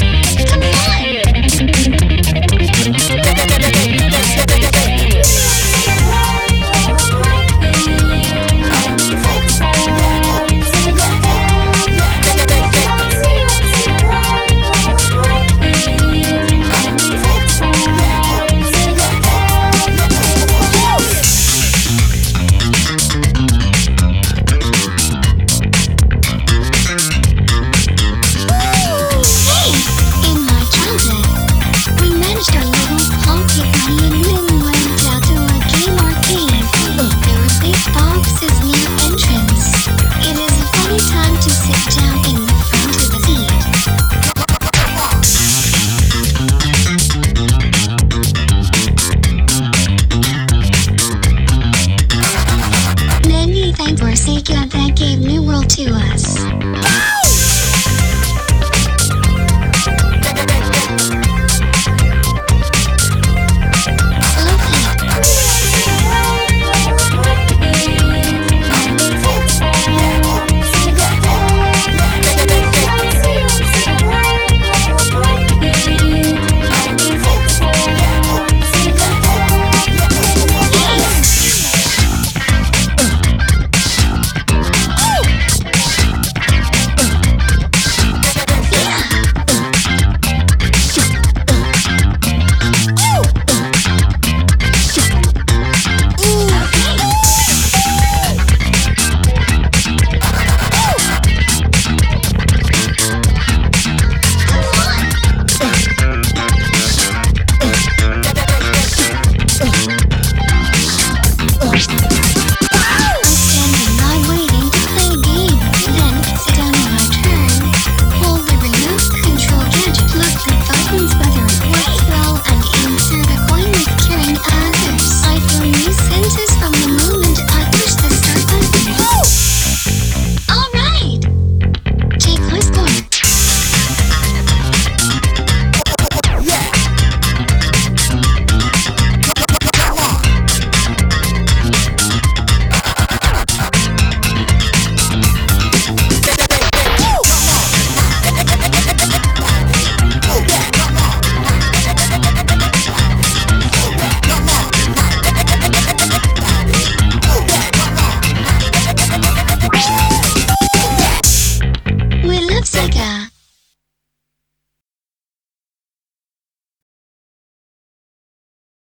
Thank you you